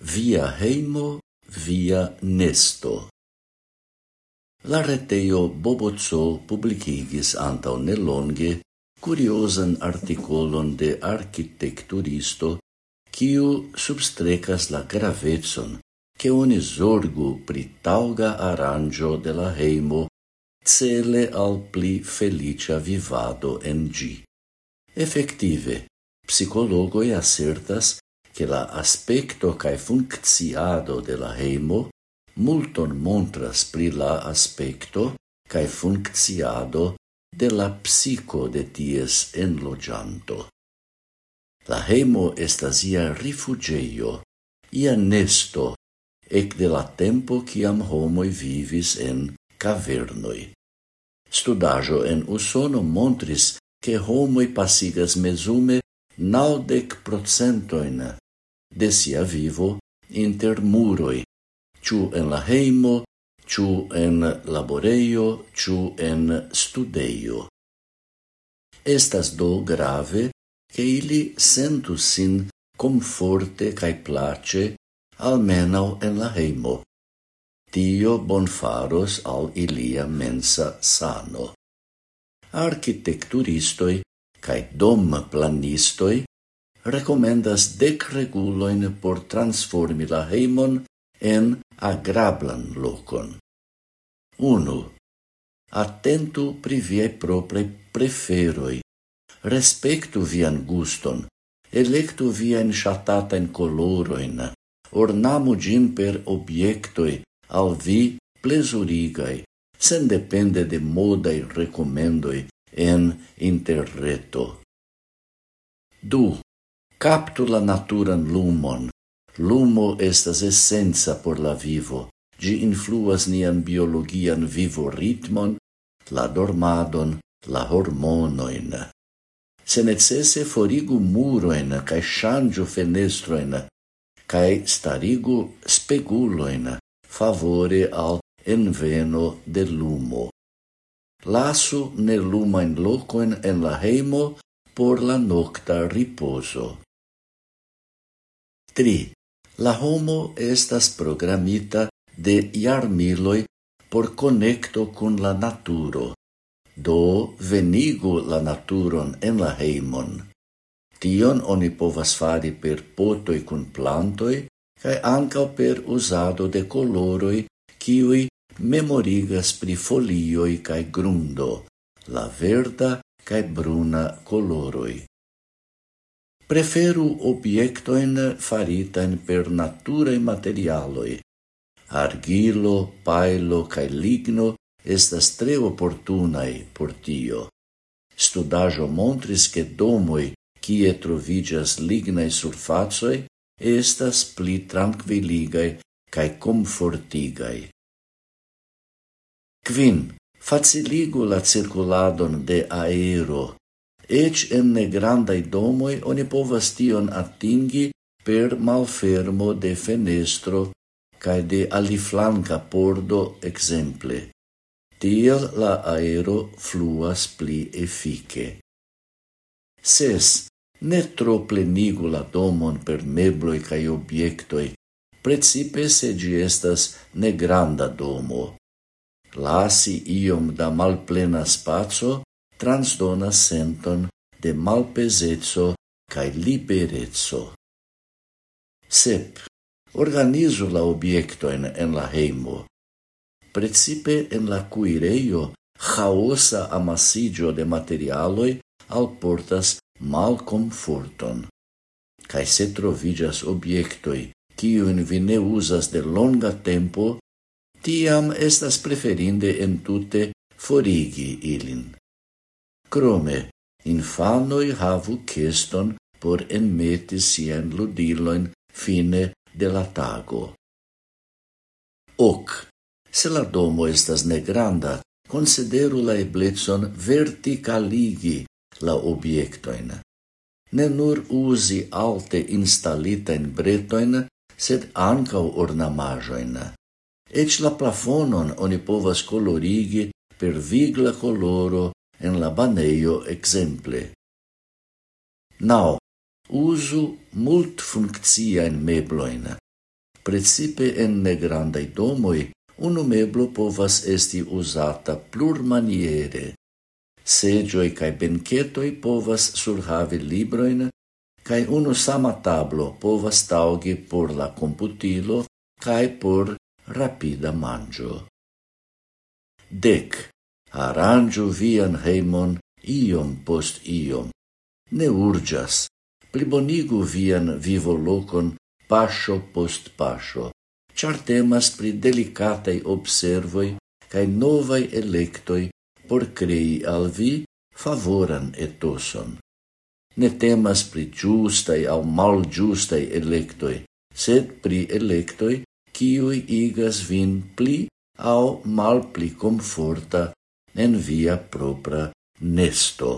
Via heimo, via nesto. La reteio Boboco publicigis antau nelonge curiosan articolon de architecturisto quiu substrecas la gravetson che oni zorgu pri taŭga aranĝo de la heimo cele al pli felicia vivado en gi. Efektive, psicologoi assertas che la aspecto cae funcciado de la heimo multon montras pri la aspecto cae funcciado de la psico de ties enlogianto. La heimo estas ia rifugeio, ia nesto, ec de la tempo ciam homoi vivis en cavernoi. Studajo en Usono montris che homoi pasigas mesume naudec procentoin de sia vivo inter muroi, ciu en la heimo, ciu en laboreio, ciu en studeio. Estas do grave che ili sentu sin comforte cae place almenau en la heimo. Tio bonfaros al ilia mensa sano. Architecturistoi cae dom planistoi recomendas dec reguloin por transformi la heimon en agrablan locon. 1. Attentu pri viei proprei preferoi, respectu vian guston, electu vian shatatain coloroin, ornamu gin per obiectoi al vi plesurigai, sen depende de modai recomendoi en interreto. Du, captu la naturan lumon. Lumo estas essenza por la vivo. Gi influas nian biologian vivo ritmon, la dormadon, la hormonoin. Se necesse forigu muroin, cae shangiu fenestroin, cae starigu speguloin, favore al enveno de lumo lasu nelumain locoin en la heimo por la nocta riposo. 3. La homo estas programita de iarmiloi por conecto cun la naturo, do venigu la naturon en la heimon. Tion oni povas fari per potoi cun plantoi, cae ancao per usado de coloroi, kiui memorigas pri folioi cae grundo, la verda cae bruna coloroi. Preferu objektojn faritajn per naturae materialoi. Argilo, pailo cae ligno estas tre oportunaj por tio. Studajo montris ke domoi kie trovigas lignae surfacoi estas pli trankviligai cae comfortigai. Quin, faciligu la circuladon de aero. Ec en negrandai domoi oni povas tion atingi per malfermo de fenestro cae de aliflanca pordo exemple. Tiel la aero fluas pli efike. Ses, ne tro plenigu la domon per mebloi cae obiectoi, precipe se gi estas negranda domo. Lasi iom da malplena spazio transdona senton de malpesezzo cae liberezzo. Sep. Organizu la obiectoin en la heimo. Precipe en la cuireio chaosa amasigio de materialoi alportas malconforton. Cae se trovigas obiectoi, ciuin vi ne usas de longa tempo, tiam estas preferinde entute forigi ilin. Crome, infanoi havu keston por enmeti sien ludiloin fine de la tago. Oc, se la domo estas negranda, consideru la eblezon verticaligi la obiectoin. Ne nur usi alte instalita in bretoin, sed ancau ornamajoin. Ec la plafonon oni povas colorigi per vigla coloro en la baneio exemple. Nau, usu mult funcciaen mebloin. Precipe en negrandai domoi, unu meblo povas esti usata plur maniere. Segioi cae bencetoi povas surhavi libroin, cae unu sama tablo povas taugi por la computilo cae por rapida mangio. Dec. Arangiu vian heimon iom post iom. Ne urgias, plibonigu vian vivo locon pascio post pascio, char temas pri delicatei observoi cae novai electoi por crei al vi favoran etoson. Ne temas pri giustai au mal giustai electoi, sed pri electoi kiui igas vin pli au mal pli comforta en via propra nesto.